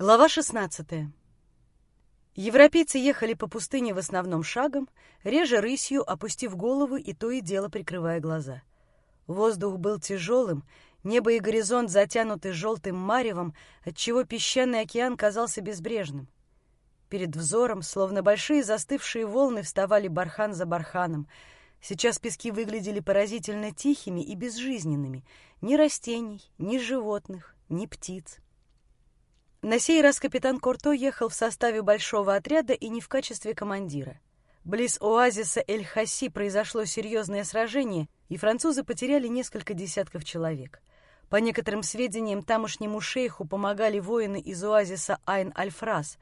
Глава 16. Европейцы ехали по пустыне в основном шагом, реже рысью, опустив голову и то и дело прикрывая глаза. Воздух был тяжелым, небо и горизонт затянуты желтым маревом, отчего песчаный океан казался безбрежным. Перед взором, словно большие застывшие волны, вставали бархан за барханом. Сейчас пески выглядели поразительно тихими и безжизненными. Ни растений, ни животных, ни птиц. На сей раз капитан Курто ехал в составе большого отряда и не в качестве командира. Близ оазиса Эль-Хаси произошло серьезное сражение, и французы потеряли несколько десятков человек. По некоторым сведениям, тамошнему шейху помогали воины из оазиса Айн-Аль-Фрас.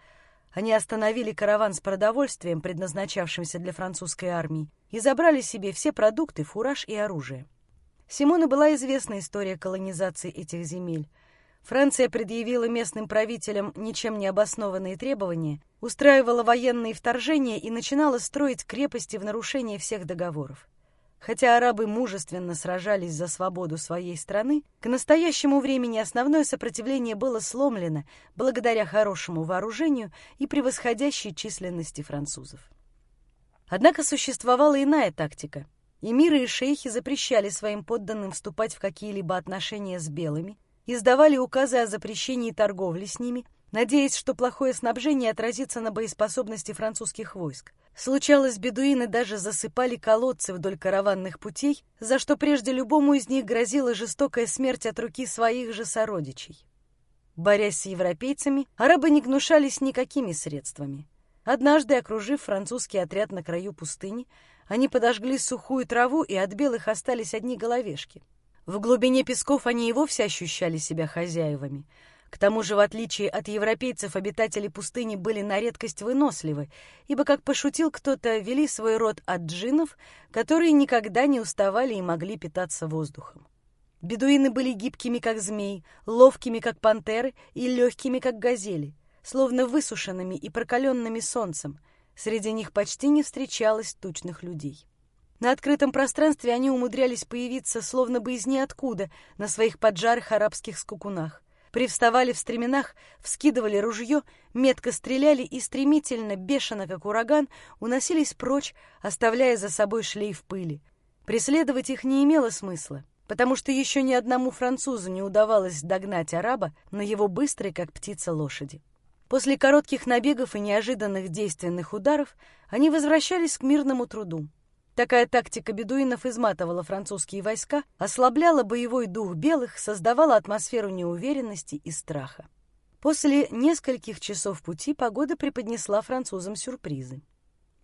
Они остановили караван с продовольствием, предназначавшимся для французской армии, и забрали себе все продукты, фураж и оружие. Симону была известна история колонизации этих земель — Франция предъявила местным правителям ничем не обоснованные требования, устраивала военные вторжения и начинала строить крепости в нарушение всех договоров. Хотя арабы мужественно сражались за свободу своей страны, к настоящему времени основное сопротивление было сломлено благодаря хорошему вооружению и превосходящей численности французов. Однако существовала иная тактика. Эмиры и шейхи запрещали своим подданным вступать в какие-либо отношения с белыми, издавали указы о запрещении торговли с ними, надеясь, что плохое снабжение отразится на боеспособности французских войск. Случалось, бедуины даже засыпали колодцы вдоль караванных путей, за что прежде любому из них грозила жестокая смерть от руки своих же сородичей. Борясь с европейцами, арабы не гнушались никакими средствами. Однажды, окружив французский отряд на краю пустыни, они подожгли сухую траву, и от белых остались одни головешки — в глубине песков они и вовсе ощущали себя хозяевами. К тому же, в отличие от европейцев, обитатели пустыни были на редкость выносливы, ибо, как пошутил кто-то, вели свой род от джинов, которые никогда не уставали и могли питаться воздухом. Бедуины были гибкими, как змеи, ловкими, как пантеры, и легкими, как газели, словно высушенными и прокаленными солнцем. Среди них почти не встречалось тучных людей. На открытом пространстве они умудрялись появиться словно бы из ниоткуда на своих поджарых арабских скукунах. Привставали в стременах, вскидывали ружье, метко стреляли и стремительно, бешено, как ураган, уносились прочь, оставляя за собой шлейф пыли. Преследовать их не имело смысла, потому что еще ни одному французу не удавалось догнать араба на его быстрой, как птица, лошади. После коротких набегов и неожиданных действенных ударов они возвращались к мирному труду. Такая тактика бедуинов изматывала французские войска, ослабляла боевой дух белых, создавала атмосферу неуверенности и страха. После нескольких часов пути погода преподнесла французам сюрпризы.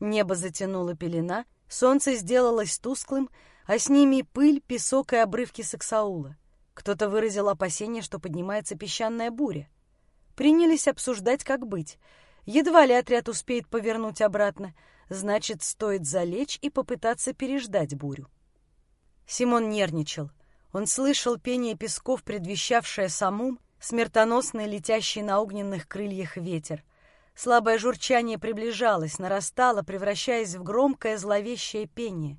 Небо затянуло пелена, солнце сделалось тусклым, а с ними пыль, песок и обрывки саксаула. Кто-то выразил опасение, что поднимается песчаная буря. Принялись обсуждать, как быть. Едва ли отряд успеет повернуть обратно — Значит, стоит залечь и попытаться переждать бурю. Симон нервничал. Он слышал пение песков, предвещавшее самум, смертоносный, летящий на огненных крыльях ветер. Слабое журчание приближалось, нарастало, превращаясь в громкое зловещее пение.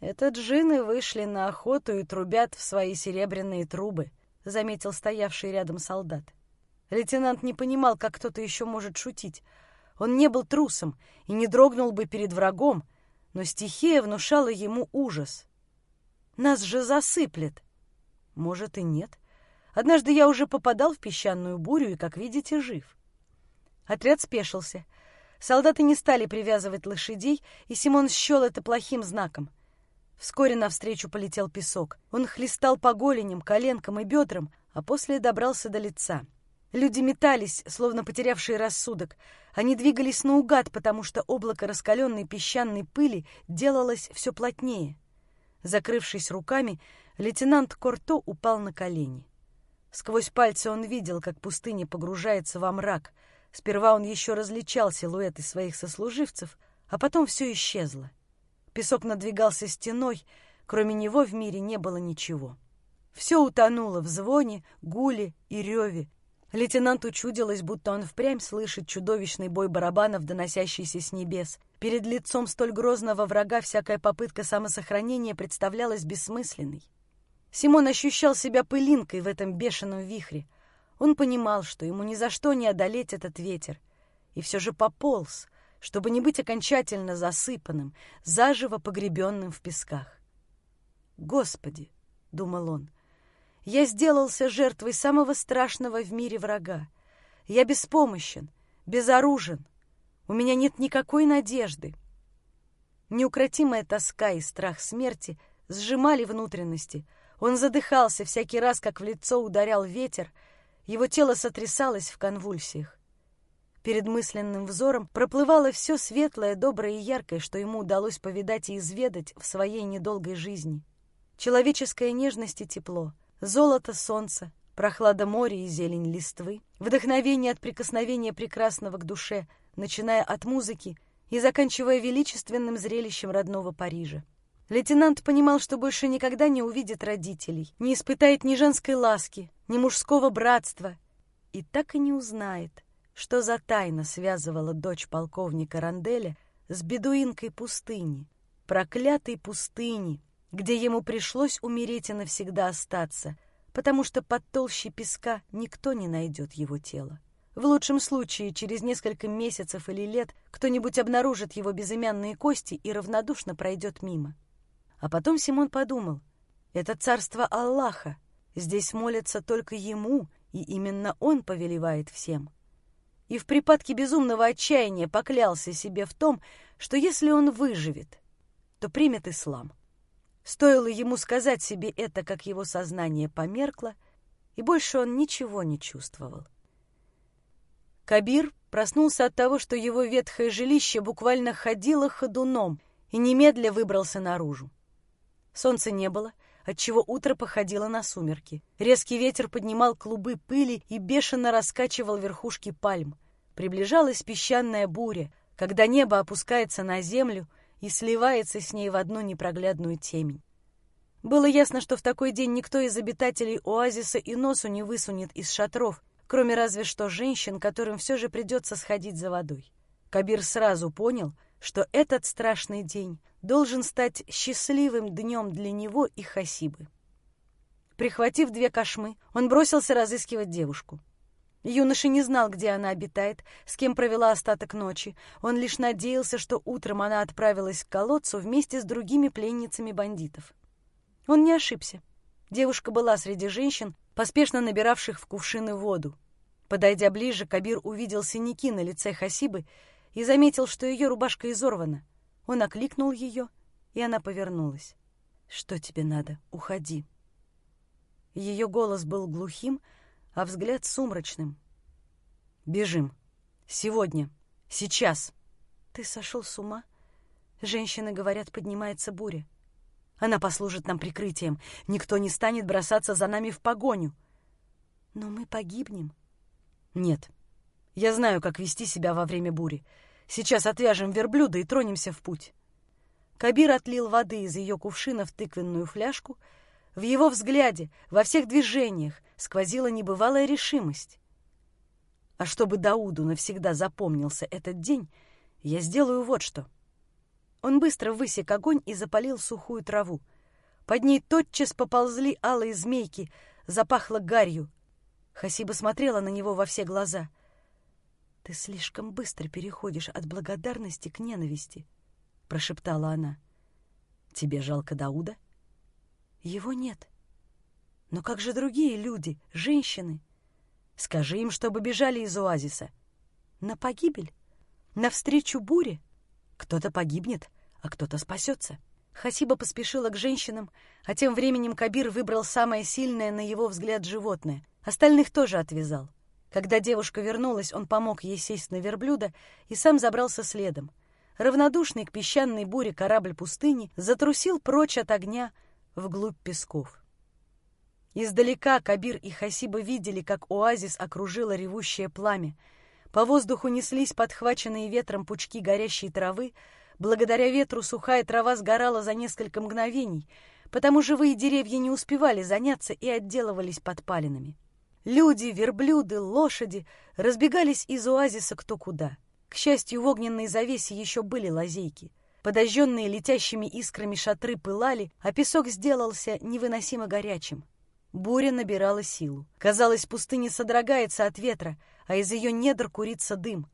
«Это джины вышли на охоту и трубят в свои серебряные трубы», — заметил стоявший рядом солдат. Лейтенант не понимал, как кто-то еще может шутить — он не был трусом и не дрогнул бы перед врагом, но стихия внушала ему ужас. «Нас же засыплет!» «Может, и нет. Однажды я уже попадал в песчаную бурю и, как видите, жив». Отряд спешился. Солдаты не стали привязывать лошадей, и Симон счел это плохим знаком. Вскоре навстречу полетел песок. Он хлестал по голеням, коленкам и бедрам, а после добрался до лица — Люди метались, словно потерявшие рассудок. Они двигались наугад, потому что облако раскаленной песчаной пыли делалось все плотнее. Закрывшись руками, лейтенант Корто упал на колени. Сквозь пальцы он видел, как пустыня погружается во мрак. Сперва он еще различал силуэты своих сослуживцев, а потом все исчезло. Песок надвигался стеной, кроме него в мире не было ничего. Все утонуло в звоне, гуле и реве, Лейтенанту чудилось, будто он впрямь слышит чудовищный бой барабанов, доносящийся с небес. Перед лицом столь грозного врага всякая попытка самосохранения представлялась бессмысленной. Симон ощущал себя пылинкой в этом бешеном вихре. Он понимал, что ему ни за что не одолеть этот ветер, и все же пополз, чтобы не быть окончательно засыпанным, заживо погребенным в песках. «Господи!» — думал он. «Я сделался жертвой самого страшного в мире врага. Я беспомощен, безоружен. У меня нет никакой надежды». Неукротимая тоска и страх смерти сжимали внутренности. Он задыхался всякий раз, как в лицо ударял ветер. Его тело сотрясалось в конвульсиях. Перед мысленным взором проплывало все светлое, доброе и яркое, что ему удалось повидать и изведать в своей недолгой жизни. Человеческая нежность и тепло, золото солнца, прохлада моря и зелень листвы, вдохновение от прикосновения прекрасного к душе, начиная от музыки и заканчивая величественным зрелищем родного Парижа. Лейтенант понимал, что больше никогда не увидит родителей, не испытает ни женской ласки, ни мужского братства, и так и не узнает, что за тайна связывала дочь полковника Ранделя с бедуинкой пустыни, проклятой пустыни, где ему пришлось умереть и навсегда остаться, потому что под толщей песка никто не найдет его тело. В лучшем случае, через несколько месяцев или лет кто-нибудь обнаружит его безымянные кости и равнодушно пройдет мимо. А потом Симон подумал, это царство Аллаха, здесь молятся только ему, и именно он повелевает всем. И в припадке безумного отчаяния поклялся себе в том, что если он выживет, то примет ислам. Стоило ему сказать себе это, как его сознание померкло, и больше он ничего не чувствовал. Кабир проснулся от того, что его ветхое жилище буквально ходило ходуном и немедля выбрался наружу. Солнца не было, отчего утро походило на сумерки. Резкий ветер поднимал клубы пыли и бешено раскачивал верхушки пальм. Приближалась песчаная буря, когда небо опускается на землю и сливается с ней в одну непроглядную темень. Было ясно, что в такой день никто из обитателей оазиса и носу не высунет из шатров, кроме разве что женщин, которым все же придется сходить за водой. Кабир сразу понял, что этот страшный день должен стать счастливым днем для него и Хасибы. Прихватив две кошмы, он бросился разыскивать девушку. Юноша не знал, где она обитает, с кем провела остаток ночи. Он лишь надеялся, что утром она отправилась к колодцу вместе с другими пленницами бандитов. Он не ошибся. Девушка была среди женщин, поспешно набиравших в кувшины воду. Подойдя ближе, Кабир увидел синяки на лице Хасибы и заметил, что ее рубашка изорвана. Он окликнул ее, и она повернулась. «Что тебе надо? Уходи!» Ее голос был глухим, а взгляд сумрачным. «Бежим! Сегодня! Сейчас!» «Ты сошел с ума?» Женщины говорят, поднимается буря. Она послужит нам прикрытием. Никто не станет бросаться за нами в погоню. Но мы погибнем. Нет. Я знаю, как вести себя во время бури. Сейчас отвяжем верблюда и тронемся в путь. Кабир отлил воды из ее кувшина в тыквенную фляжку. В его взгляде, во всех движениях сквозила небывалая решимость. А чтобы Дауду навсегда запомнился этот день, я сделаю вот что — он быстро высек огонь и запалил сухую траву. Под ней тотчас поползли алые змейки, запахло гарью. Хасиба смотрела на него во все глаза. «Ты слишком быстро переходишь от благодарности к ненависти», — прошептала она. «Тебе жалко Дауда?» «Его нет. Но как же другие люди, женщины? Скажи им, чтобы бежали из оазиса. На погибель? Навстречу буре?» Кто-то погибнет, а кто-то спасется. Хасиба поспешила к женщинам, а тем временем Кабир выбрал самое сильное, на его взгляд, животное. Остальных тоже отвязал. Когда девушка вернулась, он помог ей сесть на верблюда и сам забрался следом. Равнодушный к песчаной буре корабль пустыни затрусил прочь от огня вглубь песков. Издалека Кабир и Хасиба видели, как оазис окружило ревущее пламя — по воздуху неслись подхваченные ветром пучки горящей травы. Благодаря ветру сухая трава сгорала за несколько мгновений, потому живые деревья не успевали заняться и отделывались подпалинами. Люди, верблюды, лошади разбегались из оазиса кто куда. К счастью, в огненной завесе еще были лазейки. Подожженные летящими искрами шатры пылали, а песок сделался невыносимо горячим. Буря набирала силу. Казалось, пустыня содрогается от ветра, а из ее недр курится дым.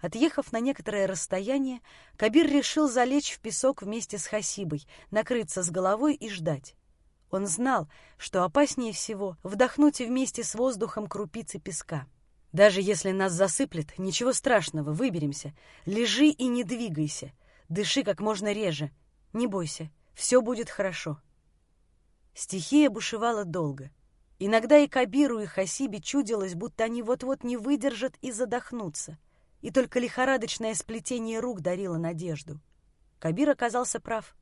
Отъехав на некоторое расстояние, Кабир решил залечь в песок вместе с Хасибой, накрыться с головой и ждать. Он знал, что опаснее всего вдохнуть вместе с воздухом крупицы песка. Даже если нас засыплет, ничего страшного, выберемся. Лежи и не двигайся. Дыши как можно реже. Не бойся, все будет хорошо. Стихия бушевала долго. Иногда и Кабиру, и Хасибе чудилось, будто они вот-вот не выдержат и задохнутся. И только лихорадочное сплетение рук дарило надежду. Кабир оказался прав.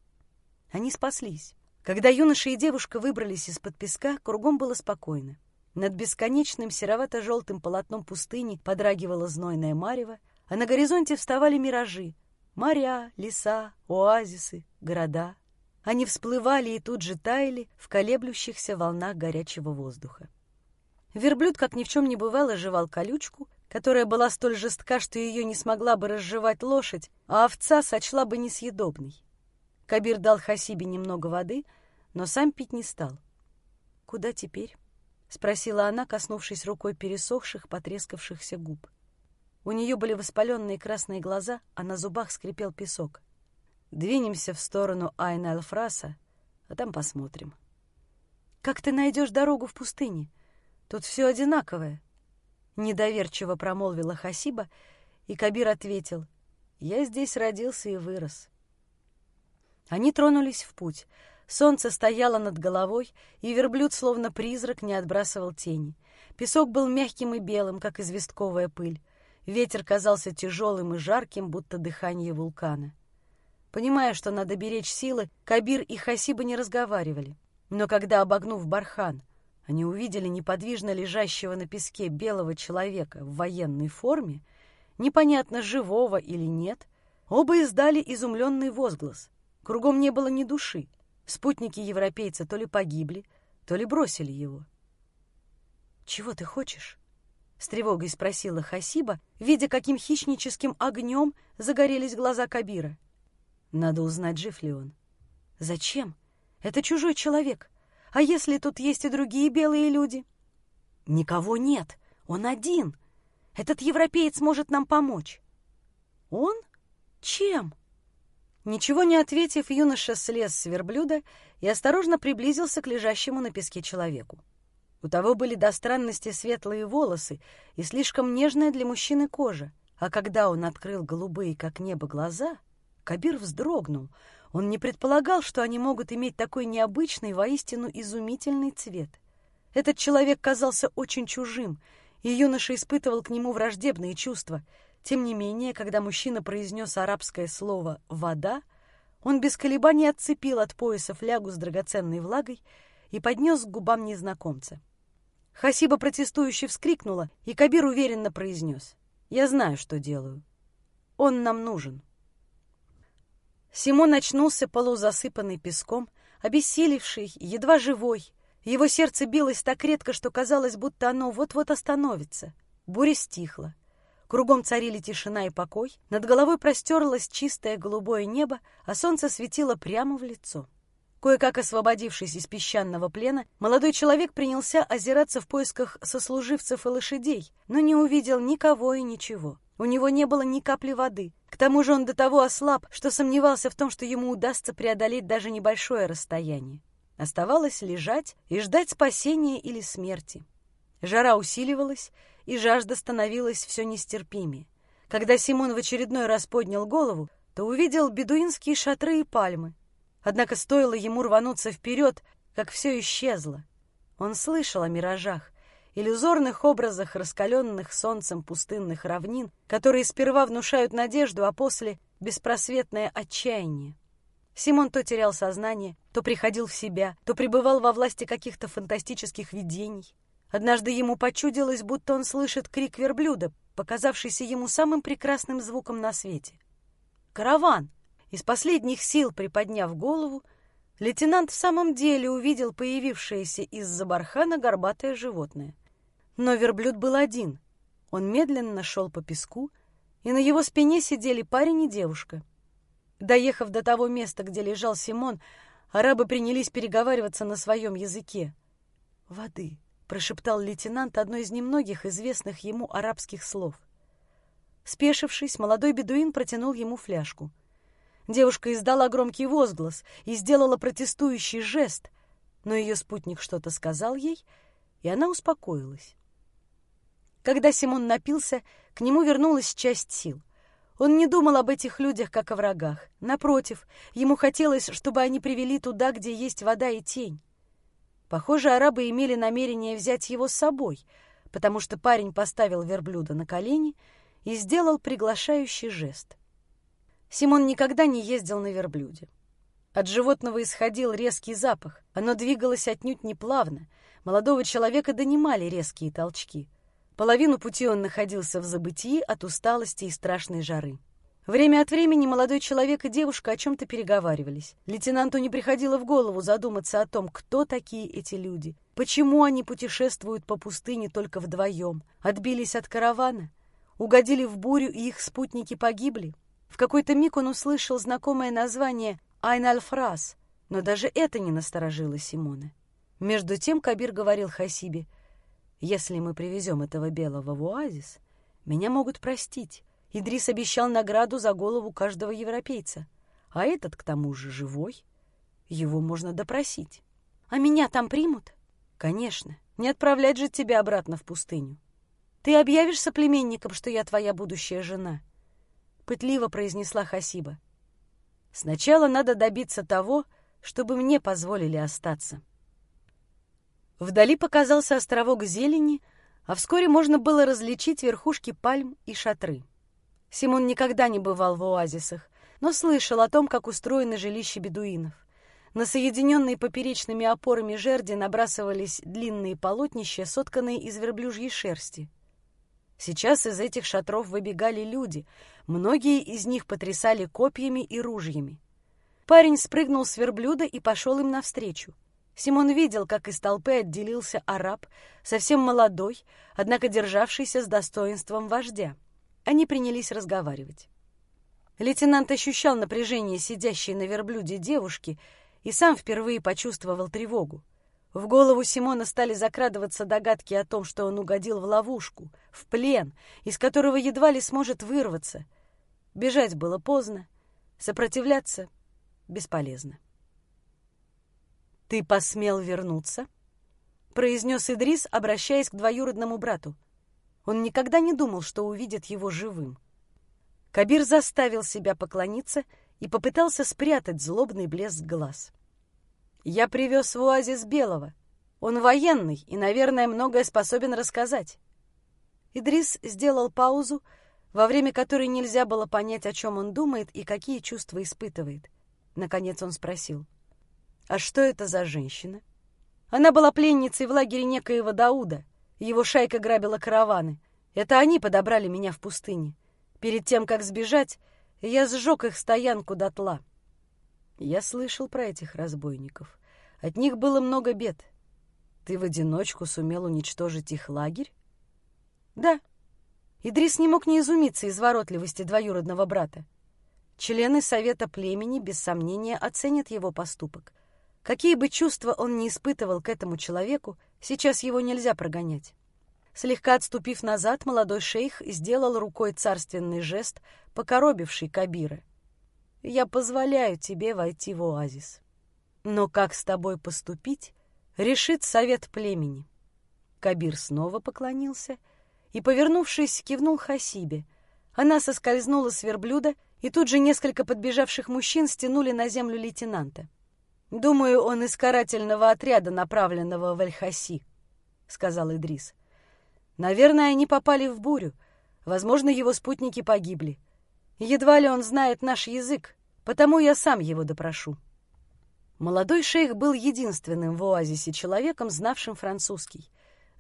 Они спаслись. Когда юноша и девушка выбрались из-под песка, кругом было спокойно. Над бесконечным серовато-желтым полотном пустыни подрагивала знойная марево, а на горизонте вставали миражи — моря, леса, оазисы, города — они всплывали и тут же таяли в колеблющихся волнах горячего воздуха. Верблюд, как ни в чем не бывало, жевал колючку, которая была столь жестка, что ее не смогла бы разжевать лошадь, а овца сочла бы несъедобной. Кабир дал Хасибе немного воды, но сам пить не стал. «Куда теперь?» — спросила она, коснувшись рукой пересохших, потрескавшихся губ. У нее были воспаленные красные глаза, а на зубах скрипел песок. Двинемся в сторону Айна-Алфраса, а там посмотрим. «Как ты найдешь дорогу в пустыне? Тут все одинаковое». Недоверчиво промолвила Хасиба, и Кабир ответил, «Я здесь родился и вырос». Они тронулись в путь. Солнце стояло над головой, и верблюд, словно призрак, не отбрасывал тени. Песок был мягким и белым, как известковая пыль. Ветер казался тяжелым и жарким, будто дыхание вулкана. Понимая, что надо беречь силы, Кабир и Хасиба не разговаривали. Но когда, обогнув бархан, они увидели неподвижно лежащего на песке белого человека в военной форме, непонятно, живого или нет, оба издали изумленный возглас. Кругом не было ни души. Спутники европейца то ли погибли, то ли бросили его. «Чего ты хочешь?» — с тревогой спросила Хасиба, видя, каким хищническим огнем загорелись глаза Кабира. Надо узнать, жив ли он. Зачем? Это чужой человек. А если тут есть и другие белые люди? Никого нет. Он один. Этот европеец может нам помочь. Он? Чем? Ничего не ответив, юноша слез с верблюда и осторожно приблизился к лежащему на песке человеку. У того были до странности светлые волосы и слишком нежная для мужчины кожа, а когда он открыл голубые, как небо, глаза, Кабир вздрогнул. Он не предполагал, что они могут иметь такой необычный, воистину изумительный цвет. Этот человек казался очень чужим, и юноша испытывал к нему враждебные чувства. Тем не менее, когда мужчина произнес арабское слово «вода», он без колебаний отцепил от пояса флягу с драгоценной влагой и поднес к губам незнакомца. Хасиба протестующе вскрикнула, и Кабир уверенно произнес «Я знаю, что делаю. Он нам нужен». Симон очнулся полузасыпанный песком, обессилевший, едва живой. Его сердце билось так редко, что казалось, будто оно вот-вот остановится. Буря стихла. Кругом царили тишина и покой, над головой простерлось чистое голубое небо, а солнце светило прямо в лицо. Кое-как освободившись из песчаного плена, молодой человек принялся озираться в поисках сослуживцев и лошадей, но не увидел никого и ничего. У него не было ни капли воды. К тому же он до того ослаб, что сомневался в том, что ему удастся преодолеть даже небольшое расстояние. Оставалось лежать и ждать спасения или смерти. Жара усиливалась, и жажда становилась все нестерпимее. Когда Симон в очередной раз поднял голову, то увидел бедуинские шатры и пальмы. Однако стоило ему рвануться вперед, как все исчезло. Он слышал о миражах, иллюзорных образах раскаленных солнцем пустынных равнин, которые сперва внушают надежду, а после — беспросветное отчаяние. Симон то терял сознание, то приходил в себя, то пребывал во власти каких-то фантастических видений. Однажды ему почудилось, будто он слышит крик верблюда, показавшийся ему самым прекрасным звуком на свете. «Караван!» Из последних сил приподняв голову, лейтенант в самом деле увидел появившееся из-за бархана горбатое животное — но верблюд был один. Он медленно шел по песку, и на его спине сидели парень и девушка. Доехав до того места, где лежал Симон, арабы принялись переговариваться на своем языке. воды», — прошептал лейтенант одно из немногих известных ему арабских слов. Спешившись, молодой бедуин протянул ему фляжку. Девушка издала громкий возглас и сделала протестующий жест, но ее спутник что-то сказал ей, и она успокоилась. Когда Симон напился, к нему вернулась часть сил. Он не думал об этих людях, как о врагах. Напротив, ему хотелось, чтобы они привели туда, где есть вода и тень. Похоже, арабы имели намерение взять его с собой, потому что парень поставил верблюда на колени и сделал приглашающий жест. Симон никогда не ездил на верблюде. От животного исходил резкий запах. Оно двигалось отнюдь неплавно. Молодого человека донимали резкие толчки. Половину пути он находился в забытии от усталости и страшной жары. Время от времени молодой человек и девушка о чем-то переговаривались. Лейтенанту не приходило в голову задуматься о том, кто такие эти люди, почему они путешествуют по пустыне только вдвоем, отбились от каравана, угодили в бурю и их спутники погибли. В какой-то миг он услышал знакомое название «Айн-Аль-Фраз», но даже это не насторожило Симона. Между тем Кабир говорил Хасибе — если мы привезем этого белого в оазис, меня могут простить. Идрис обещал награду за голову каждого европейца. А этот, к тому же, живой. Его можно допросить. А меня там примут? Конечно. Не отправлять же тебя обратно в пустыню. Ты объявишь соплеменникам, что я твоя будущая жена? Пытливо произнесла Хасиба. Сначала надо добиться того, чтобы мне позволили остаться. Вдали показался островок зелени, а вскоре можно было различить верхушки пальм и шатры. Симон никогда не бывал в оазисах, но слышал о том, как устроены жилища бедуинов. На соединенные поперечными опорами жерди набрасывались длинные полотнища, сотканные из верблюжьей шерсти. Сейчас из этих шатров выбегали люди, многие из них потрясали копьями и ружьями. Парень спрыгнул с верблюда и пошел им навстречу. Симон видел, как из толпы отделился араб, совсем молодой, однако державшийся с достоинством вождя. Они принялись разговаривать. Лейтенант ощущал напряжение сидящей на верблюде девушки и сам впервые почувствовал тревогу. В голову Симона стали закрадываться догадки о том, что он угодил в ловушку, в плен, из которого едва ли сможет вырваться. Бежать было поздно, сопротивляться бесполезно. «Ты посмел вернуться?» — произнес Идрис, обращаясь к двоюродному брату. Он никогда не думал, что увидит его живым. Кабир заставил себя поклониться и попытался спрятать злобный блеск глаз. «Я привез в оазис Белого. Он военный и, наверное, многое способен рассказать». Идрис сделал паузу, во время которой нельзя было понять, о чем он думает и какие чувства испытывает. Наконец он спросил — а что это за женщина? Она была пленницей в лагере некоего Дауда. Его шайка грабила караваны. Это они подобрали меня в пустыне. Перед тем, как сбежать, я сжег их стоянку дотла. Я слышал про этих разбойников. От них было много бед. Ты в одиночку сумел уничтожить их лагерь? Да. Идрис не мог не изумиться изворотливости двоюродного брата. Члены совета племени, без сомнения, оценят его поступок. Какие бы чувства он ни испытывал к этому человеку, сейчас его нельзя прогонять. Слегка отступив назад, молодой шейх сделал рукой царственный жест, покоробивший Кабира. «Я позволяю тебе войти в оазис. Но как с тобой поступить, решит совет племени». Кабир снова поклонился и, повернувшись, кивнул Хасибе. Она соскользнула с верблюда, и тут же несколько подбежавших мужчин стянули на землю лейтенанта. «Думаю, он из карательного отряда, направленного в Эль-Хаси», — сказал Идрис. «Наверное, они попали в бурю. Возможно, его спутники погибли. Едва ли он знает наш язык, потому я сам его допрошу». Молодой шейх был единственным в оазисе человеком, знавшим французский,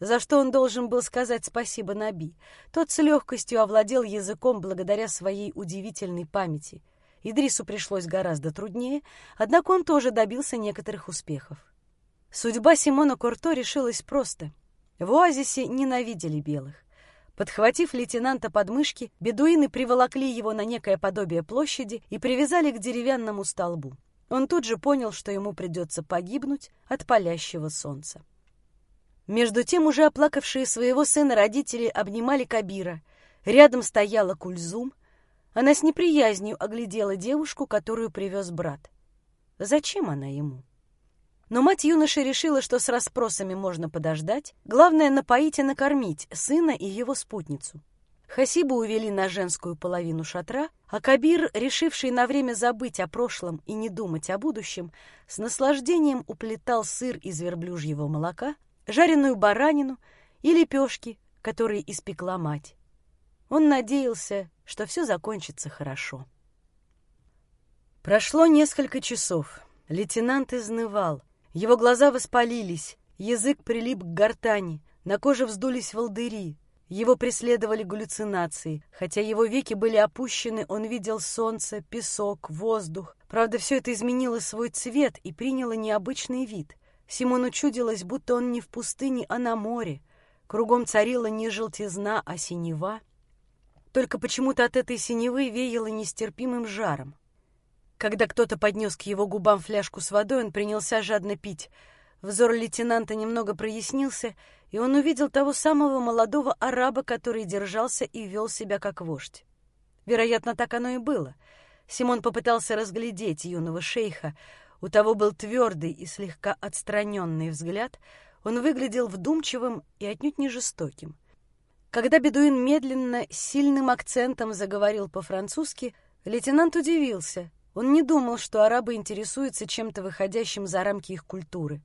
за что он должен был сказать спасибо Наби. Тот с легкостью овладел языком благодаря своей удивительной памяти — Идрису пришлось гораздо труднее, однако он тоже добился некоторых успехов. Судьба Симона Курто решилась просто. В оазисе ненавидели белых. Подхватив лейтенанта под мышки, бедуины приволокли его на некое подобие площади и привязали к деревянному столбу. Он тут же понял, что ему придется погибнуть от палящего солнца. Между тем уже оплакавшие своего сына родители обнимали Кабира. Рядом стояла Кульзум. Она с неприязнью оглядела девушку, которую привез брат. Зачем она ему? Но мать юноши решила, что с расспросами можно подождать. Главное — напоить и накормить сына и его спутницу. Хасибу увели на женскую половину шатра, а Кабир, решивший на время забыть о прошлом и не думать о будущем, с наслаждением уплетал сыр из верблюжьего молока, жареную баранину и лепешки, которые испекла мать. Он надеялся, что все закончится хорошо. Прошло несколько часов. Лейтенант изнывал. Его глаза воспалились, язык прилип к гортани, на коже вздулись волдыри. Его преследовали галлюцинации. Хотя его веки были опущены, он видел солнце, песок, воздух. Правда, все это изменило свой цвет и приняло необычный вид. Симону чудилось, будто он не в пустыне, а на море. Кругом царила не желтизна, а синева. Только почему-то от этой синевы веяло нестерпимым жаром. Когда кто-то поднес к его губам фляжку с водой, он принялся жадно пить. Взор лейтенанта немного прояснился, и он увидел того самого молодого араба, который держался и вел себя как вождь. Вероятно, так оно и было. Симон попытался разглядеть юного шейха. У того был твердый и слегка отстраненный взгляд. Он выглядел вдумчивым и отнюдь не жестоким. Когда бедуин медленно, сильным акцентом заговорил по-французски, лейтенант удивился. Он не думал, что арабы интересуются чем-то выходящим за рамки их культуры.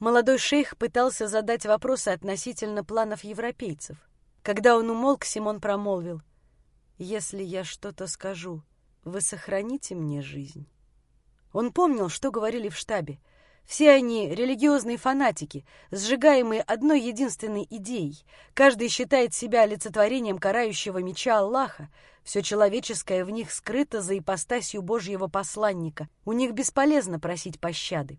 Молодой шейх пытался задать вопросы относительно планов европейцев. Когда он умолк, Симон промолвил. «Если я что-то скажу, вы сохраните мне жизнь?» Он помнил, что говорили в штабе. Все они религиозные фанатики, сжигаемые одной единственной идеей. Каждый считает себя олицетворением карающего меча Аллаха. Все человеческое в них скрыто за ипостасью Божьего посланника. У них бесполезно просить пощады.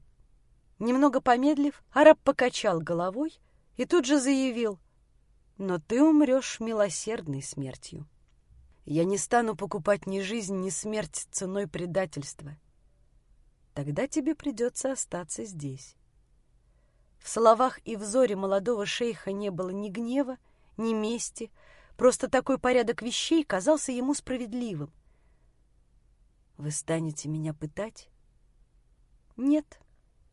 Немного помедлив, араб покачал головой и тут же заявил, «Но ты умрешь милосердной смертью. Я не стану покупать ни жизнь, ни смерть ценой предательства тогда тебе придется остаться здесь. В словах и взоре молодого шейха не было ни гнева, ни мести, просто такой порядок вещей казался ему справедливым. «Вы станете меня пытать?» «Нет».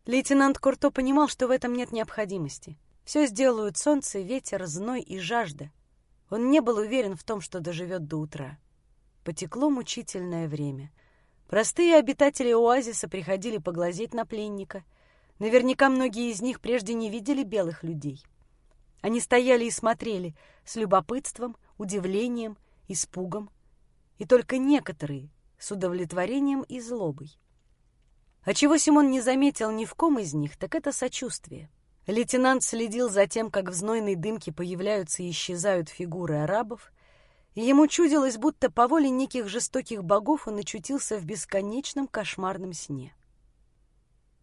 Лейтенант Курто понимал, что в этом нет необходимости. Все сделают солнце, ветер, зной и жажда. Он не был уверен в том, что доживет до утра. Потекло мучительное время — Простые обитатели оазиса приходили поглазеть на пленника. Наверняка многие из них прежде не видели белых людей. Они стояли и смотрели с любопытством, удивлением, испугом. И только некоторые с удовлетворением и злобой. А чего Симон не заметил ни в ком из них, так это сочувствие. Лейтенант следил за тем, как в знойной дымке появляются и исчезают фигуры арабов, и ему чудилось, будто по воле неких жестоких богов он очутился в бесконечном кошмарном сне.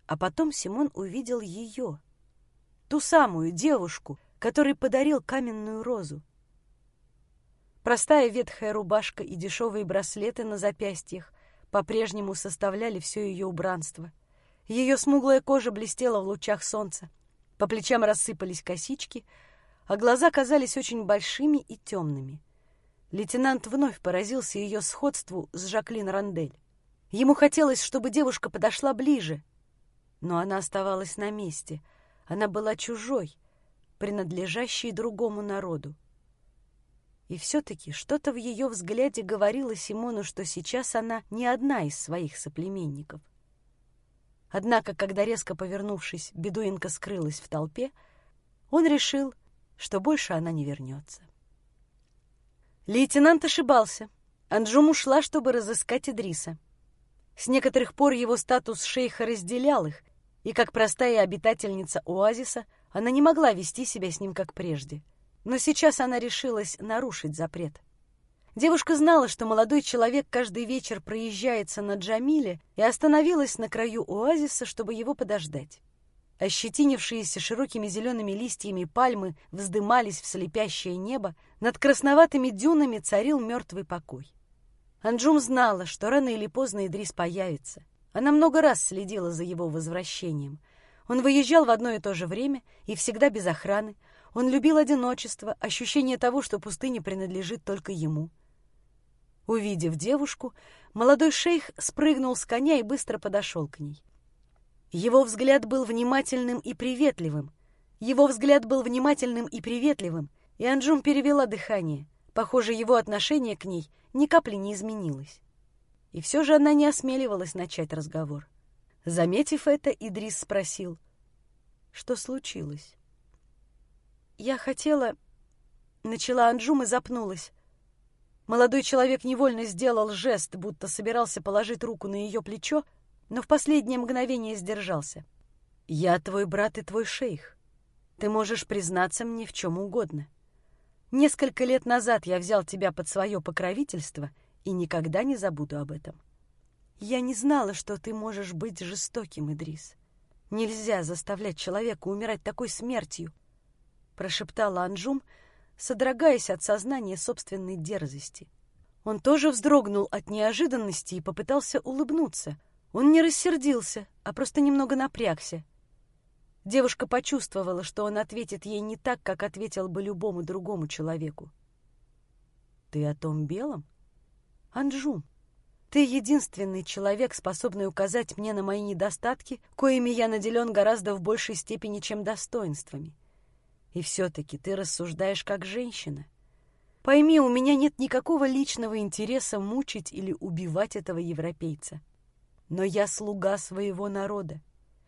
А потом Симон увидел ее, ту самую девушку, которой подарил каменную розу. Простая ветхая рубашка и дешевые браслеты на запястьях по-прежнему составляли все ее убранство. Ее смуглая кожа блестела в лучах солнца, по плечам рассыпались косички, а глаза казались очень большими и темными — Лейтенант вновь поразился ее сходству с Жаклин Рандель. Ему хотелось, чтобы девушка подошла ближе, но она оставалась на месте. Она была чужой, принадлежащей другому народу. И все-таки что-то в ее взгляде говорило Симону, что сейчас она не одна из своих соплеменников. Однако, когда резко повернувшись, бедуинка скрылась в толпе, он решил, что больше она не вернется. Лейтенант ошибался. Анджум ушла, чтобы разыскать Идриса. С некоторых пор его статус шейха разделял их, и как простая обитательница оазиса она не могла вести себя с ним как прежде. Но сейчас она решилась нарушить запрет. Девушка знала, что молодой человек каждый вечер проезжается на Джамиле и остановилась на краю оазиса, чтобы его подождать. Ощетинившиеся широкими зелеными листьями пальмы вздымались в слепящее небо, над красноватыми дюнами царил мертвый покой. Анджум знала, что рано или поздно Идрис появится. Она много раз следила за его возвращением. Он выезжал в одно и то же время и всегда без охраны. Он любил одиночество, ощущение того, что пустыня принадлежит только ему. Увидев девушку, молодой шейх спрыгнул с коня и быстро подошел к ней. Его взгляд был внимательным и приветливым. Его взгляд был внимательным и приветливым, и Анджум перевела дыхание. Похоже, его отношение к ней ни капли не изменилось. И все же она не осмеливалась начать разговор. Заметив это, Идрис спросил, что случилось. «Я хотела...» Начала Анджум и запнулась. Молодой человек невольно сделал жест, будто собирался положить руку на ее плечо, но в последнее мгновение сдержался. «Я твой брат и твой шейх. Ты можешь признаться мне в чем угодно. Несколько лет назад я взял тебя под свое покровительство и никогда не забуду об этом. Я не знала, что ты можешь быть жестоким, Идрис. Нельзя заставлять человека умирать такой смертью, прошептала Анжум, содрогаясь от сознания собственной дерзости. Он тоже вздрогнул от неожиданности и попытался улыбнуться. Он не рассердился, а просто немного напрягся. Девушка почувствовала, что он ответит ей не так, как ответил бы любому другому человеку. «Ты о том белом?» «Анджум, ты единственный человек, способный указать мне на мои недостатки, коими я наделен гораздо в большей степени, чем достоинствами. И все-таки ты рассуждаешь как женщина. Пойми, у меня нет никакого личного интереса мучить или убивать этого европейца. Но я слуга своего народа.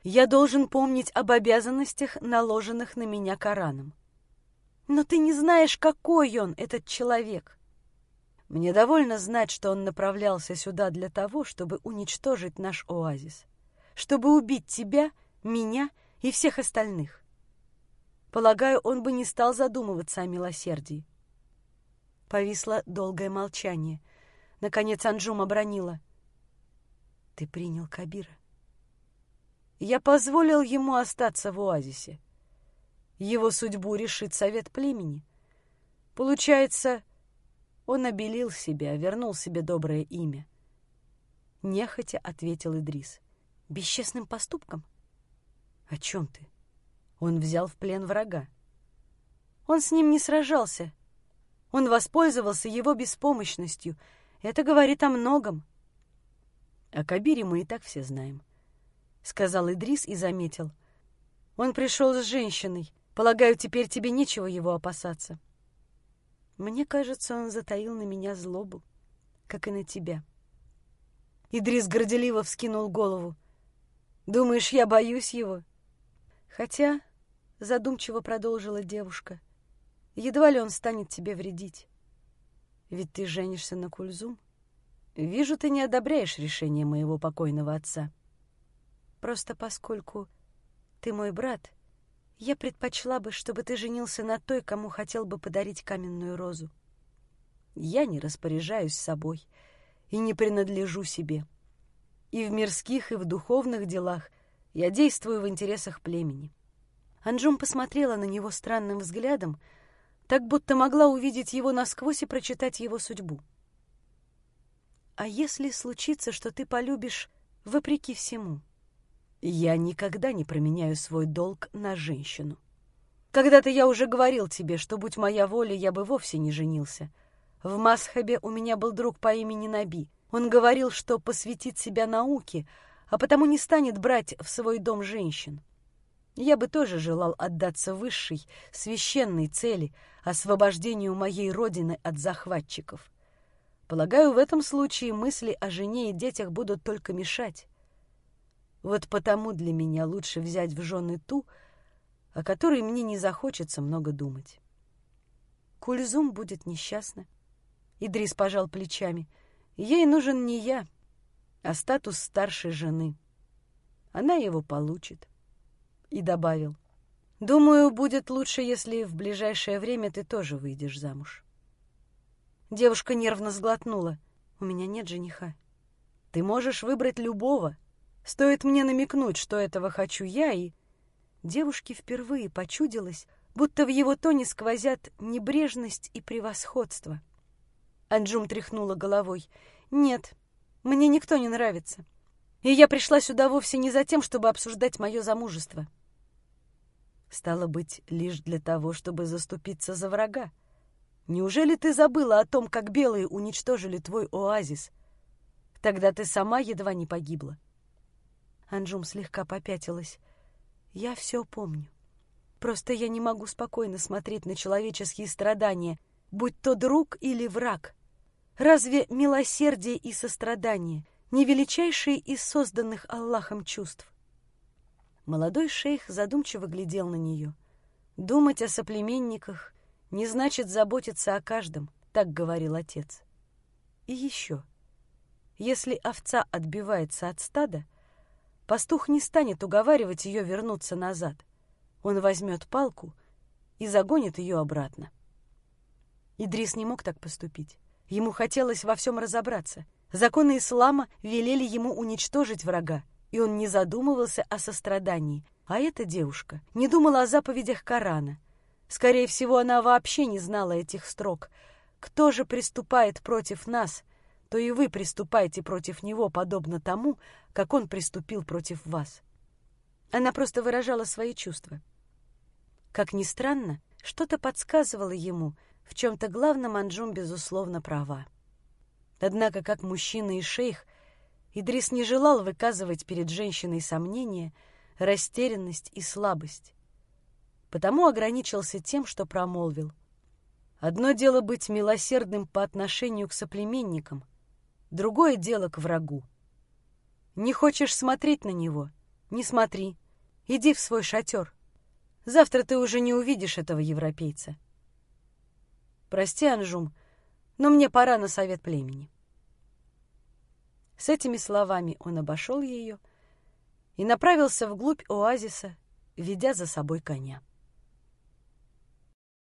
Я должен помнить об обязанностях, наложенных на меня Кораном. Но ты не знаешь, какой он, этот человек. Мне довольно знать, что он направлялся сюда для того, чтобы уничтожить наш оазис, чтобы убить тебя, меня и всех остальных. Полагаю, он бы не стал задумываться о милосердии. Повисло долгое молчание. Наконец Анджум обронила. «Ты принял Кабира?» Я позволил ему остаться в оазисе. Его судьбу решит совет племени. Получается, он обелил себя, вернул себе доброе имя. Нехотя ответил Идрис. Бесчестным поступком? О чем ты? Он взял в плен врага. Он с ним не сражался. Он воспользовался его беспомощностью. Это говорит о многом. О Кабире мы и так все знаем сказал Идрис и заметил. Он пришел с женщиной. Полагаю, теперь тебе нечего его опасаться. Мне кажется, он затаил на меня злобу, как и на тебя. Идрис горделиво вскинул голову. Думаешь, я боюсь его? Хотя, задумчиво продолжила девушка, едва ли он станет тебе вредить. Ведь ты женишься на Кульзум. Вижу, ты не одобряешь решение моего покойного отца. — Просто поскольку ты мой брат, я предпочла бы, чтобы ты женился на той, кому хотел бы подарить каменную розу. Я не распоряжаюсь собой и не принадлежу себе. И в мирских, и в духовных делах я действую в интересах племени. Анджум посмотрела на него странным взглядом, так будто могла увидеть его насквозь и прочитать его судьбу. «А если случится, что ты полюбишь вопреки всему?» Я никогда не променяю свой долг на женщину. Когда-то я уже говорил тебе, что, будь моя воля, я бы вовсе не женился. В Масхабе у меня был друг по имени Наби. Он говорил, что посвятит себя науке, а потому не станет брать в свой дом женщин. Я бы тоже желал отдаться высшей, священной цели — освобождению моей родины от захватчиков. Полагаю, в этом случае мысли о жене и детях будут только мешать. Вот потому для меня лучше взять в жены ту, о которой мне не захочется много думать. Кульзум будет несчастна. Идрис пожал плечами. Ей нужен не я, а статус старшей жены. Она его получит. И добавил. Думаю, будет лучше, если в ближайшее время ты тоже выйдешь замуж. Девушка нервно сглотнула. У меня нет жениха. Ты можешь выбрать любого, Стоит мне намекнуть, что этого хочу я, и... Девушке впервые почудилось, будто в его тоне сквозят небрежность и превосходство. Анджум тряхнула головой. «Нет, мне никто не нравится. И я пришла сюда вовсе не за тем, чтобы обсуждать мое замужество. Стало быть, лишь для того, чтобы заступиться за врага. Неужели ты забыла о том, как белые уничтожили твой оазис? Тогда ты сама едва не погибла. Анжум слегка попятилась. Я все помню. Просто я не могу спокойно смотреть на человеческие страдания, будь то друг или враг. Разве милосердие и сострадание не величайшие из созданных Аллахом чувств? Молодой шейх задумчиво глядел на нее. Думать о соплеменниках не значит заботиться о каждом, так говорил отец. И еще. Если овца отбивается от стада, пастух не станет уговаривать ее вернуться назад. Он возьмет палку и загонит ее обратно. Идрис не мог так поступить. Ему хотелось во всем разобраться. Законы ислама велели ему уничтожить врага, и он не задумывался о сострадании. А эта девушка не думала о заповедях Корана. Скорее всего, она вообще не знала этих строк. Кто же приступает против нас, то и вы приступаете против него, подобно тому, как он приступил против вас. Она просто выражала свои чувства. Как ни странно, что-то подсказывало ему, в чем-то главном Анджум, безусловно, права. Однако, как мужчина и шейх, Идрис не желал выказывать перед женщиной сомнения, растерянность и слабость. Потому ограничился тем, что промолвил. Одно дело быть милосердным по отношению к соплеменникам, другое дело к врагу. Не хочешь смотреть на него? Не смотри. Иди в свой шатер. Завтра ты уже не увидишь этого европейца. Прости, Анжум, но мне пора на совет племени. С этими словами он обошел ее и направился вглубь оазиса, ведя за собой коня.